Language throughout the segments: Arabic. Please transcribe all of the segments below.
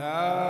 La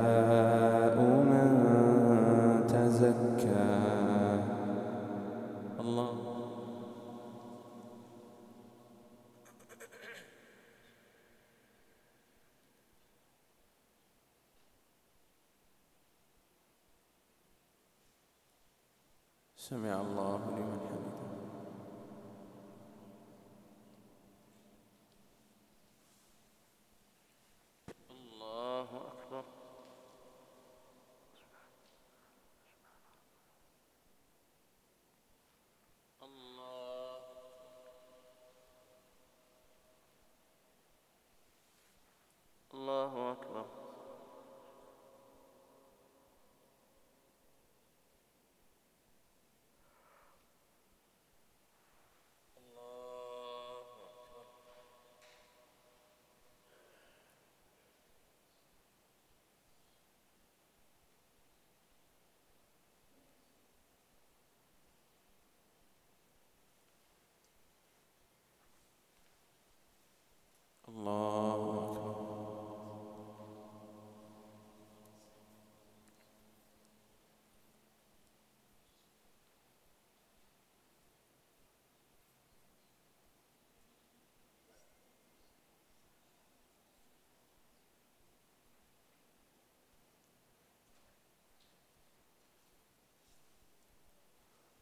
سمع الله لمن حمده الله أكبر الله الله أكبر الله أكبر الله أكبر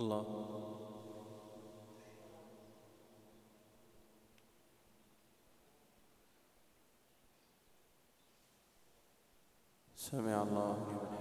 الله. سمع الله لمن